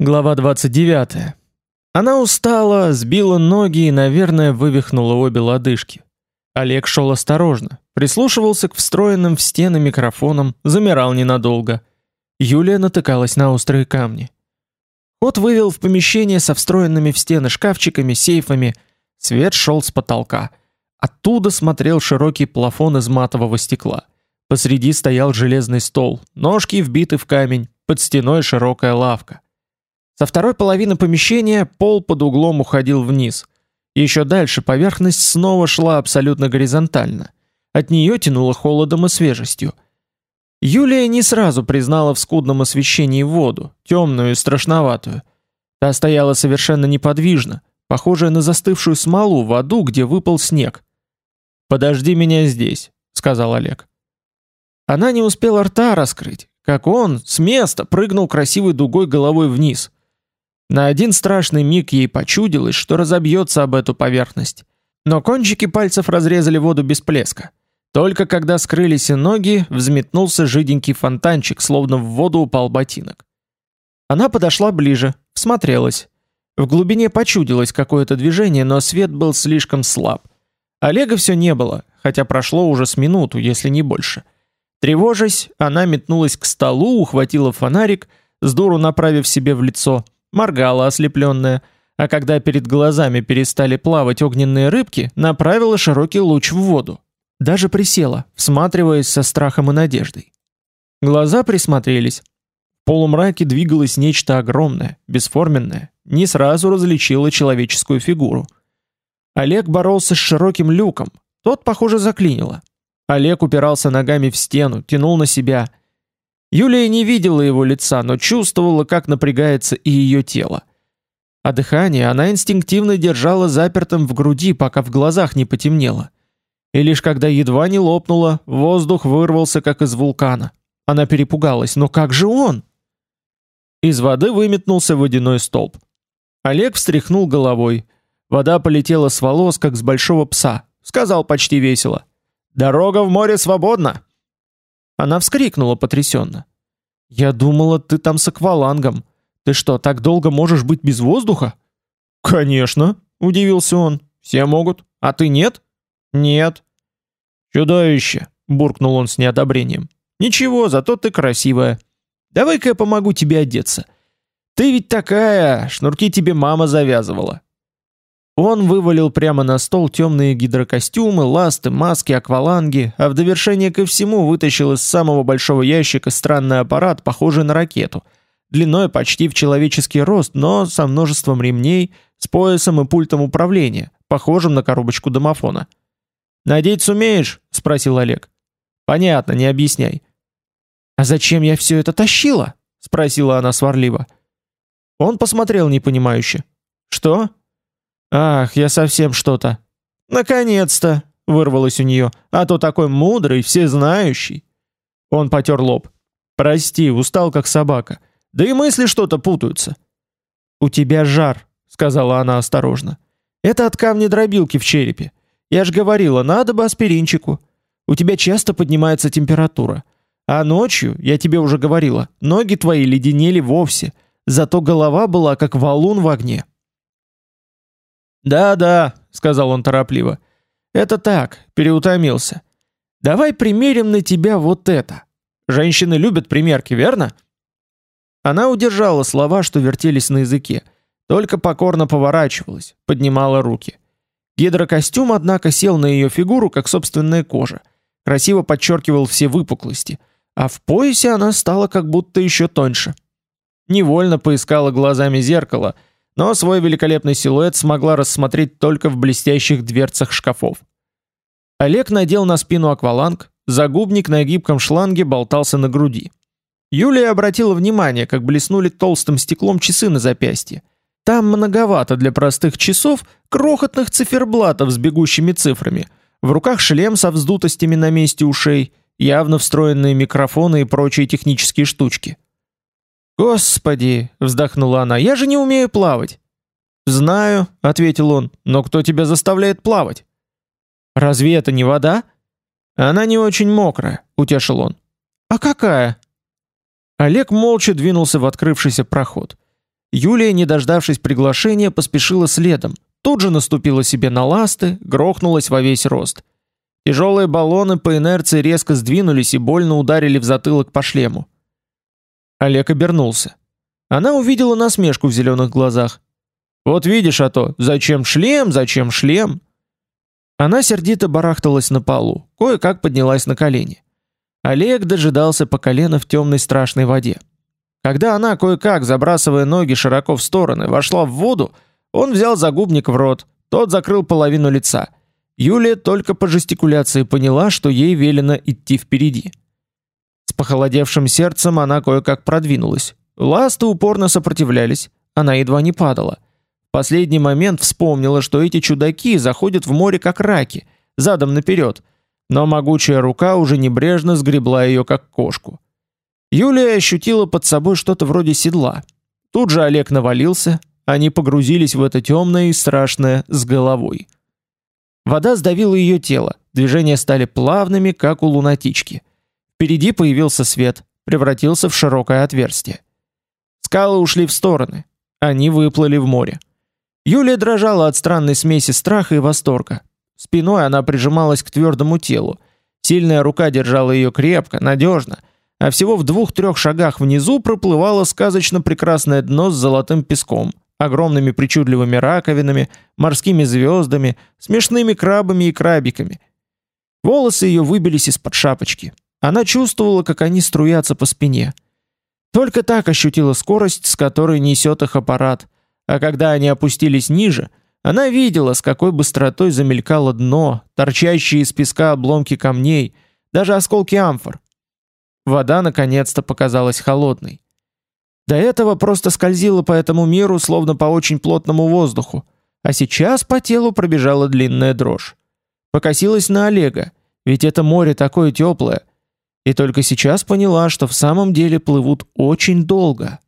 Глава 29. Она устала, сбила ноги и, наверное, вывихнула обе лодыжки. Олег шел осторожно, прислушивался к встроенным в стены микрофонам, замирал ненадолго. Юлия натыкалась на острые камни. Ход вывел в помещение со встроенными в стены шкафчиками, сейфами. Свет шел с потолка. Оттуда смотрел широкий плафон из матового стекла. Посреди стоял железный стол, ножки вбиты в камень, под стеной широкая лавка. Со второй половины помещения пол под углом уходил вниз. Еще дальше поверхность снова шла абсолютно горизонтально. От нее тянуло холодом и свежестью. Юлия не сразу признала в скудном освещении воду, темную и страшноватую. Та стояла совершенно неподвижно, похожая на застывшую смолу в аду, где выпал снег. «Подожди меня здесь», — сказал Олег. Она не успела рта раскрыть, как он с места прыгнул красивой дугой головой вниз. На один страшный миг ей почудилось, что разобьется об эту поверхность. Но кончики пальцев разрезали воду без плеска. Только когда скрылись и ноги, взметнулся жиденький фонтанчик, словно в воду упал ботинок. Она подошла ближе, всмотрелась. В глубине почудилось какое-то движение, но свет был слишком слаб. Олега все не было, хотя прошло уже с минуту, если не больше. Тревожась, она метнулась к столу, ухватила фонарик, с дуру направив себе в лицо, моргала ослепленная, а когда перед глазами перестали плавать огненные рыбки, направила широкий луч в воду. Даже присела, всматриваясь со страхом и надеждой. Глаза присмотрелись. В полумраке двигалось нечто огромное, бесформенное, не сразу различила человеческую фигуру. Олег боролся с широким люком, тот, похоже, заклинило. Олег упирался ногами в стену, тянул на себя. Юлия не видела его лица, но чувствовала, как напрягается и ее тело. А дыхание она инстинктивно держала запертым в груди, пока в глазах не потемнело. И лишь когда едва не лопнуло, воздух вырвался, как из вулкана. Она перепугалась. «Но как же он?» Из воды выметнулся водяной столб. Олег встряхнул головой. Вода полетела с волос, как с большого пса. Сказал почти весело. «Дорога в море свободна!» Она вскрикнула потрясенно. «Я думала, ты там с аквалангом. Ты что, так долго можешь быть без воздуха?» «Конечно!» — удивился он. «Все могут. А ты нет?» Нет. Чудовище, буркнул он с неодобрением. Ничего, зато ты красивая. Давай-ка я помогу тебе одеться. Ты ведь такая, шнурки тебе мама завязывала. Он вывалил прямо на стол темные гидрокостюмы, ласты, маски, акваланги, а в довершение ко всему вытащил из самого большого ящика странный аппарат, похожий на ракету, длиной почти в человеческий рост, но со множеством ремней, с поясом и пультом управления, похожим на коробочку домофона. Надеть сумеешь? спросил Олег. Понятно, не объясняй. А зачем я все это тащила? спросила она сварливо. Он посмотрел непонимающе. Что? Ах, я совсем что-то. Наконец-то, вырвалось у нее. А то такой мудрый, всезнающий. Он потер лоб. Прости, устал как собака. Да и мысли что-то путаются. У тебя жар, сказала она осторожно. Это от камня дробилки в черепе. Я ж говорила, надо бы аспиринчику. У тебя часто поднимается температура. А ночью, я тебе уже говорила, ноги твои леденели вовсе, зато голова была как валун в огне. Да-да, сказал он торопливо. Это так, переутомился. Давай примерим на тебя вот это. Женщины любят примерки, верно? Она удержала слова, что вертелись на языке, только покорно поворачивалась, поднимала руки. Гидрокостюм, однако, сел на ее фигуру, как собственная кожа. Красиво подчеркивал все выпуклости, а в поясе она стала как будто еще тоньше. Невольно поискала глазами зеркало, но свой великолепный силуэт смогла рассмотреть только в блестящих дверцах шкафов. Олег надел на спину акваланг, загубник на гибком шланге болтался на груди. Юлия обратила внимание, как блеснули толстым стеклом часы на запястье. Там многовато для простых часов крохотных циферблатов с бегущими цифрами. В руках шлем со вздутостями на месте ушей, явно встроенные микрофоны и прочие технические штучки. Господи, вздохнула она. Я же не умею плавать. Знаю, ответил он. Но кто тебя заставляет плавать? Разве это не вода? Она не очень мокрая, утешил он. А какая? Олег молча двинулся в открывшийся проход. Юлия, не дождавшись приглашения, поспешила следом. Тут же наступила себе на ласты, грохнулась во весь рост. Тяжелые баллоны по инерции резко сдвинулись и больно ударили в затылок по шлему. Олег обернулся. Она увидела насмешку в зеленых глазах. Вот видишь, а то, зачем шлем, зачем шлем? Она сердито барахталась на полу, кое-как поднялась на колени. Олег дожидался по колено в темной страшной воде. Когда она кое-как, забрасывая ноги широко в стороны, вошла в воду, он взял загубник в рот, тот закрыл половину лица. Юлия только по жестикуляции поняла, что ей велено идти впереди. С похолодевшим сердцем она кое-как продвинулась. Ласты упорно сопротивлялись, она едва не падала. В последний момент вспомнила, что эти чудаки заходят в море как раки, задом наперед, но могучая рука уже небрежно сгребла ее как кошку. Юлия ощутила под собой что-то вроде седла. Тут же Олег навалился, они погрузились в это темное и страшное с головой. Вода сдавила ее тело, движения стали плавными, как у лунатички. Впереди появился свет, превратился в широкое отверстие. Скалы ушли в стороны, они выплыли в море. Юлия дрожала от странной смеси страха и восторга. Спиной она прижималась к твердому телу. Сильная рука держала ее крепко, надежно, а всего в двух-трех шагах внизу проплывало сказочно прекрасное дно с золотым песком, огромными причудливыми раковинами, морскими звездами, смешными крабами и крабиками. Волосы ее выбились из-под шапочки. Она чувствовала, как они струятся по спине. Только так ощутила скорость, с которой несет их аппарат, а когда они опустились ниже, она видела, с какой быстротой замелькало дно, торчащие из песка обломки камней, даже осколки амфор. Вода наконец-то показалась холодной. До этого просто скользила по этому миру, словно по очень плотному воздуху, а сейчас по телу пробежала длинная дрожь. Покосилась на Олега, ведь это море такое теплое, и только сейчас поняла, что в самом деле плывут очень долго.